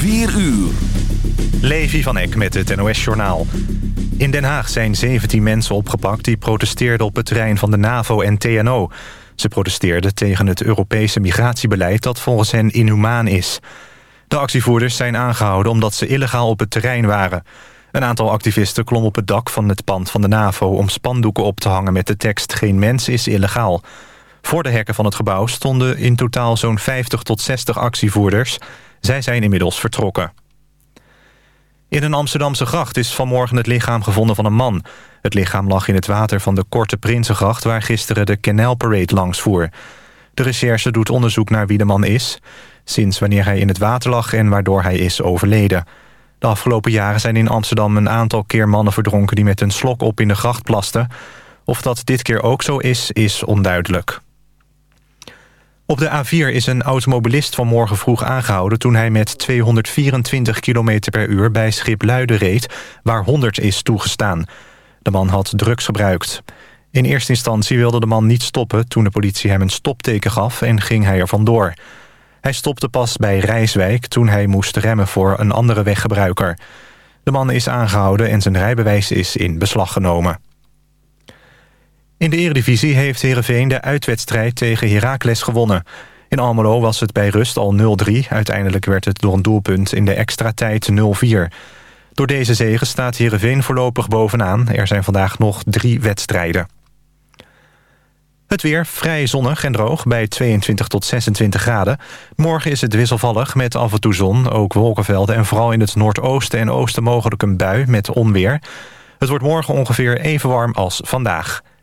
4 uur. Levi van Eck met het NOS-journaal. In Den Haag zijn 17 mensen opgepakt die protesteerden op het terrein van de NAVO en TNO. Ze protesteerden tegen het Europese migratiebeleid dat volgens hen inhumaan is. De actievoerders zijn aangehouden omdat ze illegaal op het terrein waren. Een aantal activisten klom op het dak van het pand van de NAVO... om spandoeken op te hangen met de tekst Geen mens is illegaal. Voor de hekken van het gebouw stonden in totaal zo'n 50 tot 60 actievoerders. Zij zijn inmiddels vertrokken. In een Amsterdamse gracht is vanmorgen het lichaam gevonden van een man. Het lichaam lag in het water van de Korte Prinsengracht... waar gisteren de Canal Parade langs voer. De recherche doet onderzoek naar wie de man is... sinds wanneer hij in het water lag en waardoor hij is overleden. De afgelopen jaren zijn in Amsterdam een aantal keer mannen verdronken... die met een slok op in de gracht plasten. Of dat dit keer ook zo is, is onduidelijk. Op de A4 is een automobilist vanmorgen vroeg aangehouden... toen hij met 224 km per uur bij Schipluiden reed... waar 100 is toegestaan. De man had drugs gebruikt. In eerste instantie wilde de man niet stoppen... toen de politie hem een stopteken gaf en ging hij er vandoor. Hij stopte pas bij Rijswijk toen hij moest remmen voor een andere weggebruiker. De man is aangehouden en zijn rijbewijs is in beslag genomen. In de eredivisie heeft Heerenveen de uitwedstrijd tegen Heracles gewonnen. In Almelo was het bij rust al 0-3. Uiteindelijk werd het door een doelpunt in de extra tijd 0-4. Door deze zegen staat Heerenveen voorlopig bovenaan. Er zijn vandaag nog drie wedstrijden. Het weer vrij zonnig en droog bij 22 tot 26 graden. Morgen is het wisselvallig met af en toe zon, ook wolkenvelden... en vooral in het noordoosten en oosten mogelijk een bui met onweer. Het wordt morgen ongeveer even warm als vandaag.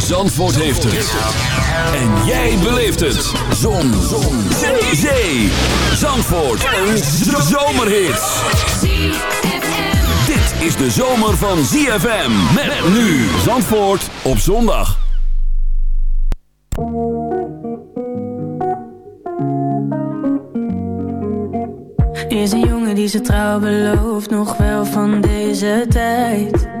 Zandvoort heeft het. En jij beleeft het. Zon. Zon. Zee. Zee. Zandvoort. Een zomerhit. Dit is de zomer van ZFM. Met nu Zandvoort op zondag. Is een jongen die zijn trouw belooft, nog wel van deze tijd.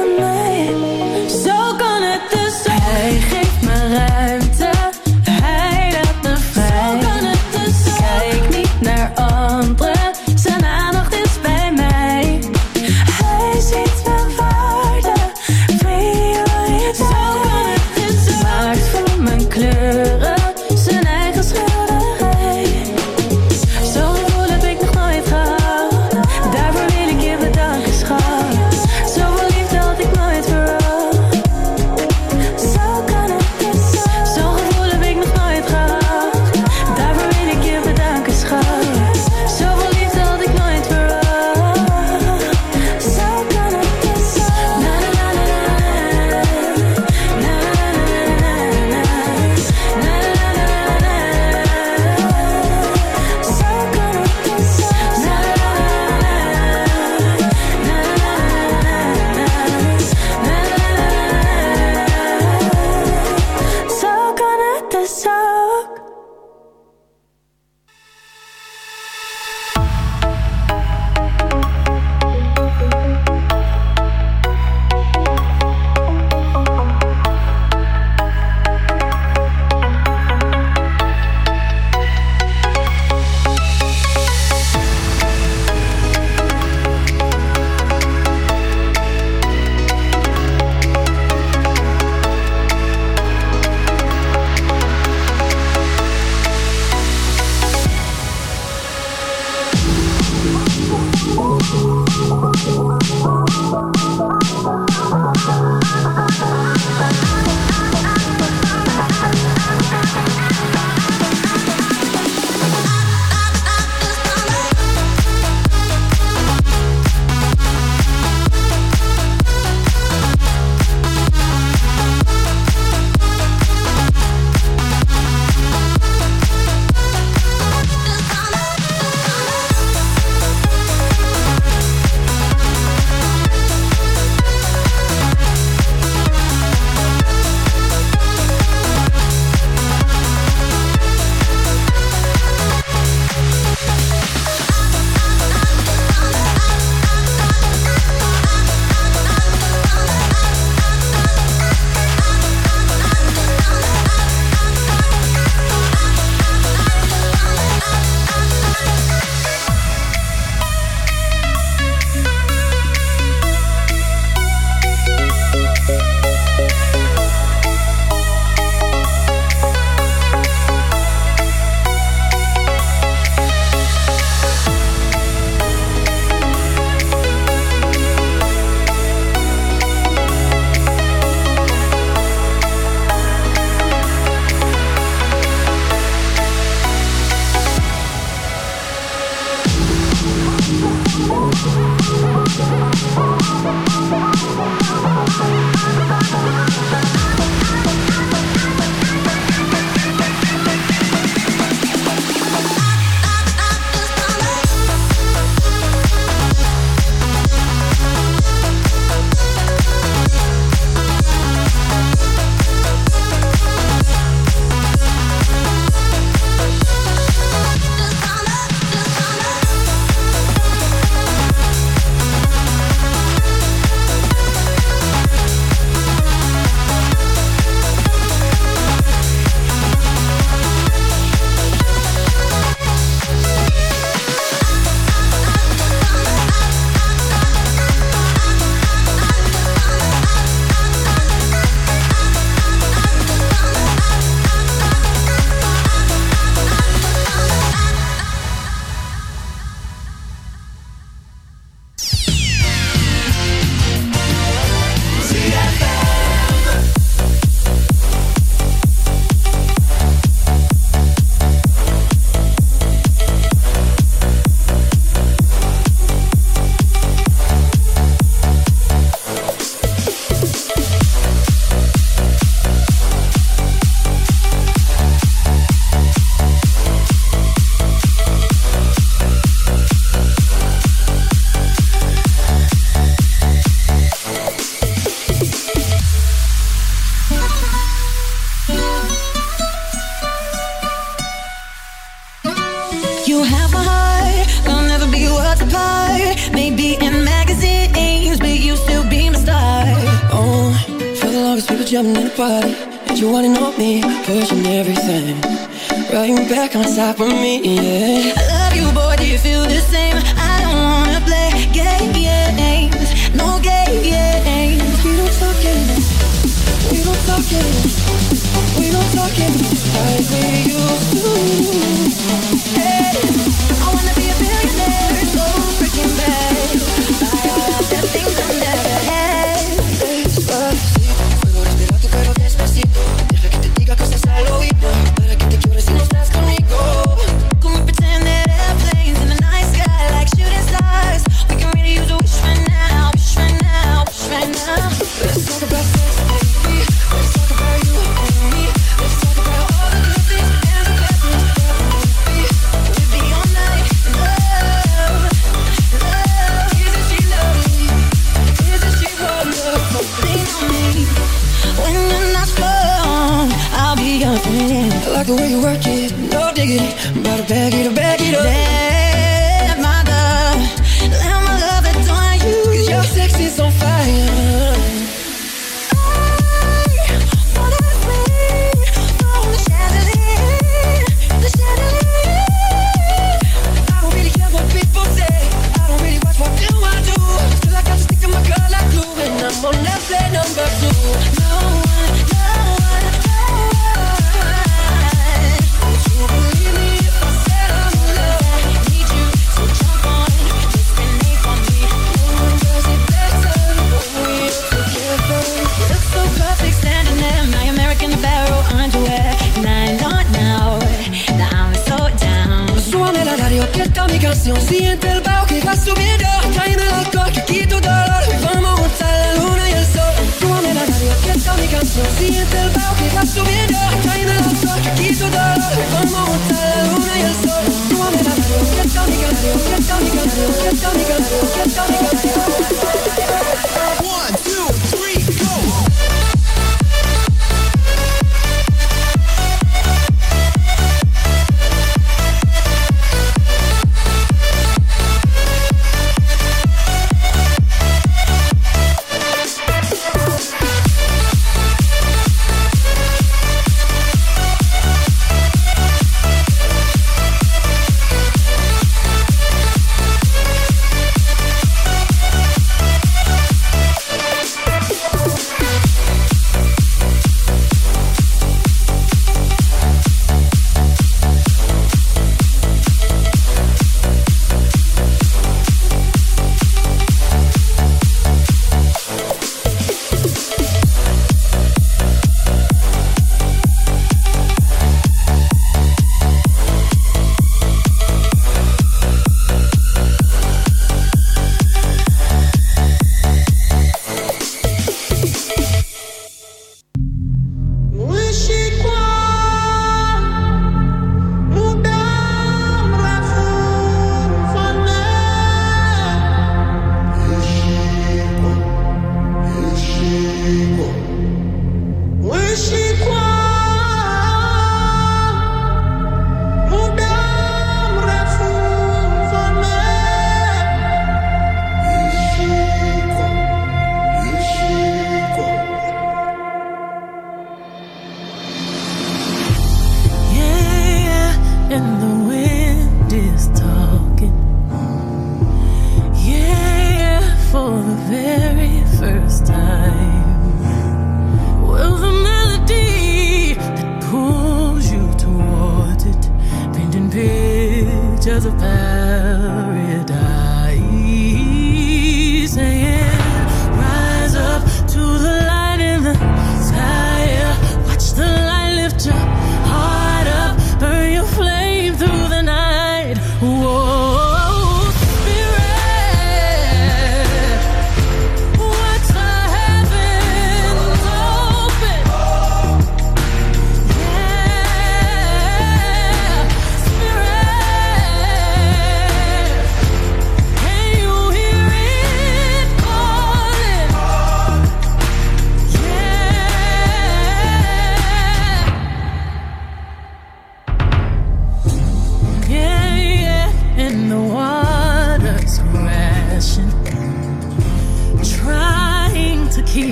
back on top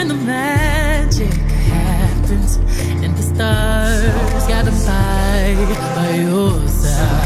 when the magic happens and the stars gotta fight by your side.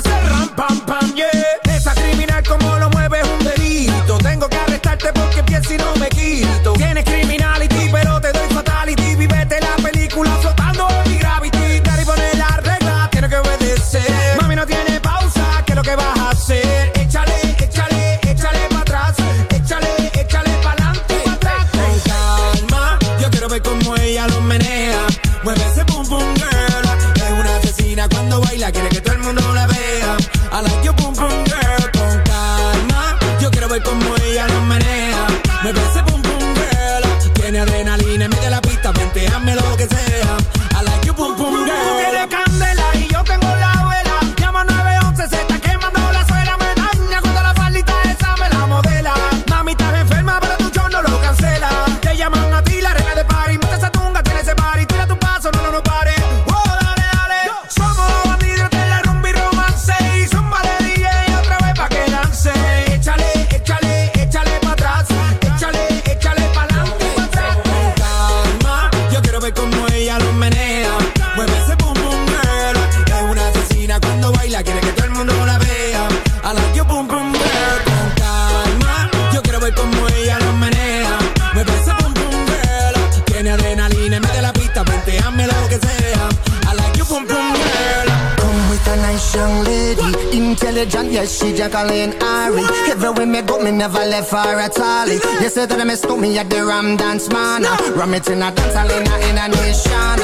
Mami. Ese ram, en medio de la pista, venteame lo que sea. I like your pum pum girl. Come with a nice young lady, intelligent, yes, she Jacqueline Ari. Everywhere me go, me never left her at all. You say that I miss me at the Ram Dance Man. Ram it in a dance hall in a, in a nation.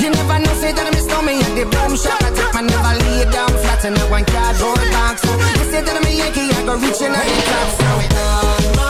You never know, say that I miss me at the Boom Shop. I take my never lay down flat in a one cardboard box. You say that I'm a Yankee, I go reaching out the top. So it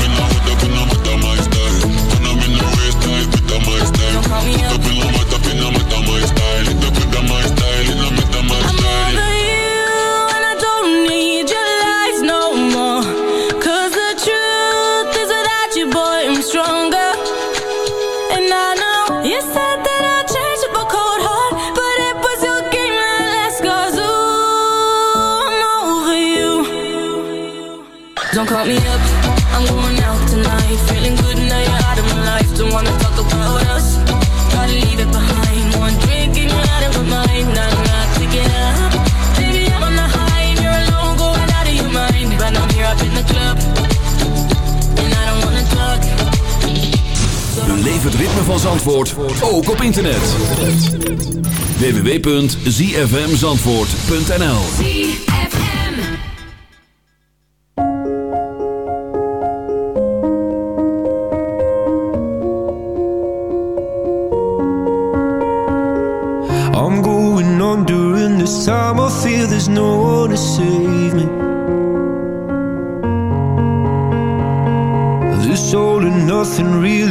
ritme van Zandvoort ook op internet. www.zfmzandvoort.nl I'm going on during this time I feel there's no one to save me This all and nothing really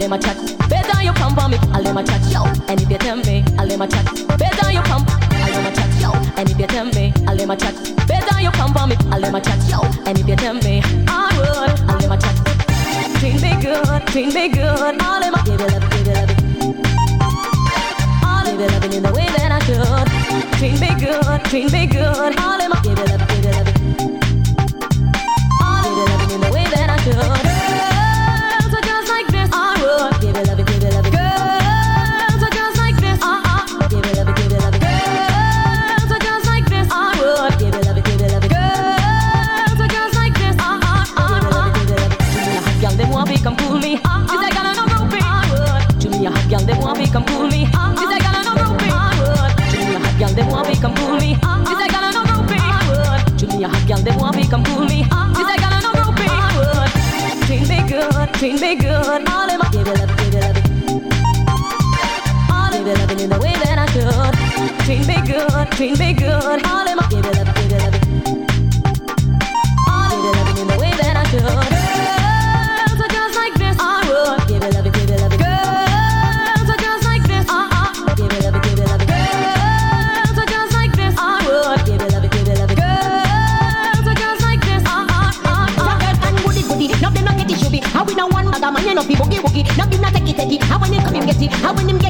them a chat. Better you come for me, I'll let a chat, yo. And if you tell me, I'll let a chat. Better you come, I'll let a chat, yo. And if you tell me, I'll let a chat. Better you come for me, I'll let a chat, yo. And if you tell me, I would, I'll let a chat. Treat be good, treat be good, all them a give it up, give it up. All it up. in the way that I should. Treat be good, treat be good, all them a treat me good. All in my give it up, give it up. All in my up in the way that I could. Treat me good, treat me good. All in my How when them get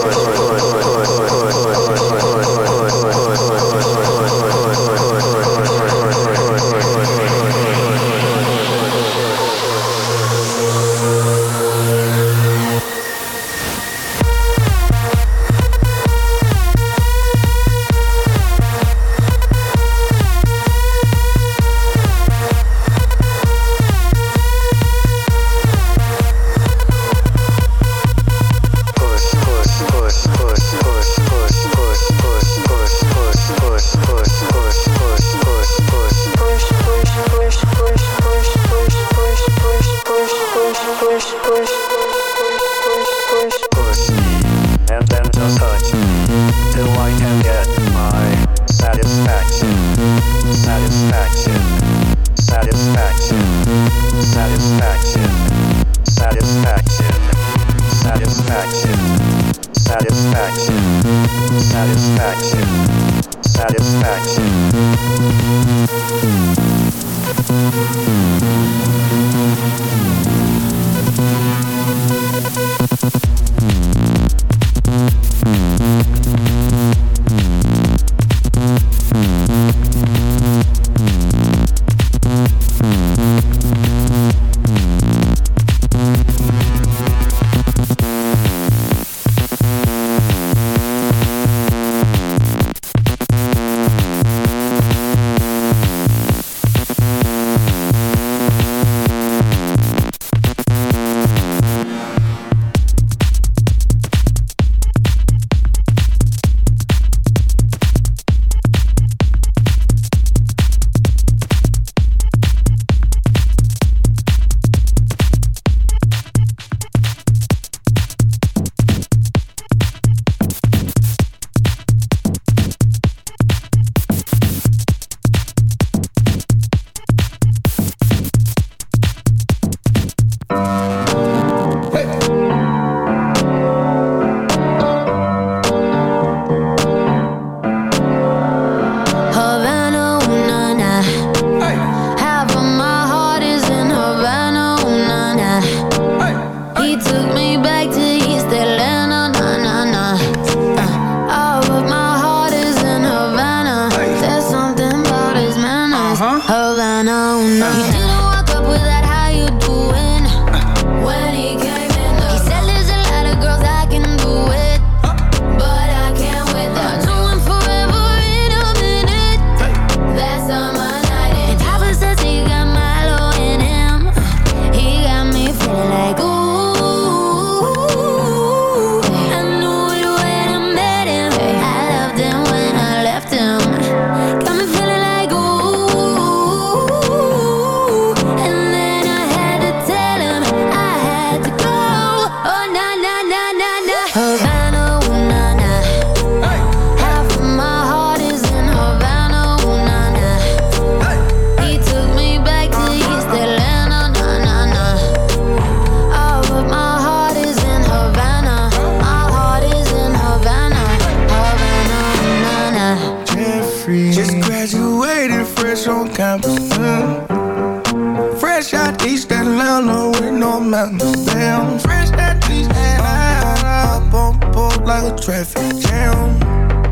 fresh on campus. mm. Fresh out East Atlanta with no mountains. Damn, fresh out East Atlanta. Up on pole like a traffic jam.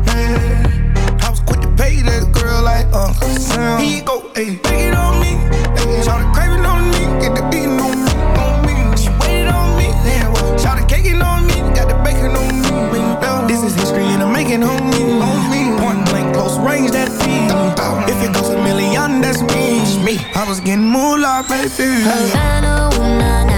Yeah. I was quick to pay that girl like Uncle Sam. He go, hey, take it on me. Hey, shout the craving on me, get the beating on me, on me. She waited on me, yeah. Shout the caking on me, got the bacon on me. This is history and I'm making me, on me. Point blank, close range, that million, that's me. me. I was getting moolah, baby. Havana, ooh, na,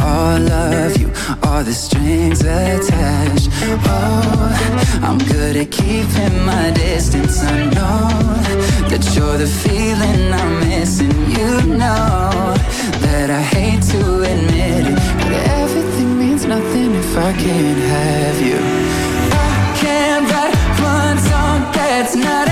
all of you, all the strings attached. Oh, I'm good at keeping my distance. I know that you're the feeling I'm missing. You know that I hate to admit it, but everything means nothing if I can't have you. I can't write one song that's not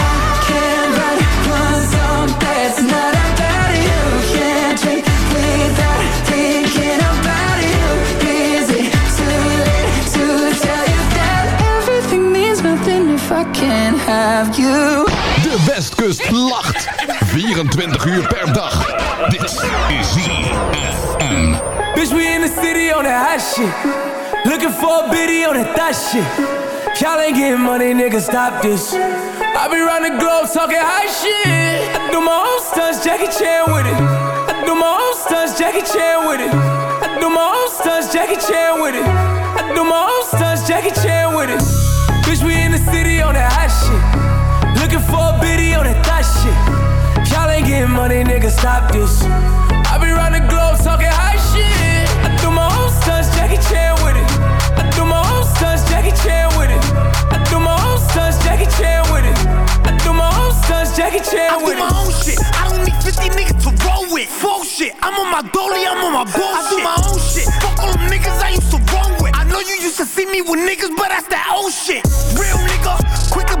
Have you. De Westkust lacht. 24 uur per dag. Dit is ZFM. Bitch, we in the city on that hot shit. Looking for a biddy on that thot shit. Y'all ain't getting money, nigga, stop this. I be round the globe talking high shit. I do my own stunts, Jackie Chan with it. I do my own stunts, Jackie Chan with it. I do my own stunts, Jackie Chan with it. I do my own stunts, Jackie Chan with it. Bitch, we in the city on that hot a that shit. Y'all ain't getting money, nigga, stop this. I be round the globe talking high shit. I do my own stunts, Jackie Chan with it. I do my own stunts, Jackie Chan with it. I do my own stunts, Jackie Chan with it. I do my own stunts, Jackie Chan with it. I do my own shit. I don't need 50 niggas to roll with. Full shit. I'm on my dolly, I'm on my bullshit. I do my own shit. Fuck all them niggas I used to roll with. I know you used to see me with niggas, but that's that old shit. Real nigga, quick to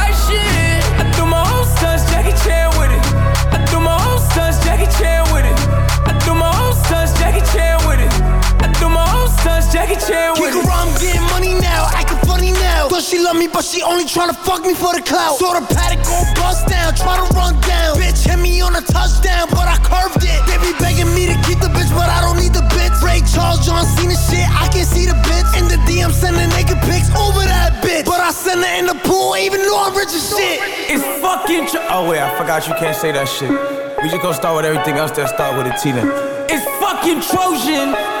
Chan with Kick around, I'm getting money now, acting funny now. Thought she love me, but she only tryna fuck me for the clout. Saw the paddock go bust down, try to run down. Bitch hit me on a touchdown, but I curved it. They be begging me to keep the bitch, but I don't need the bitch. Ray Charles, John Cena shit, I can see the bitch. In the DM, sending naked pics over that bitch. But I send her in the pool, even though I'm rich as shit. It's fucking Oh wait, I forgot you can't say that shit. We just gonna start with everything else that start with a T then. It's fucking Trojan.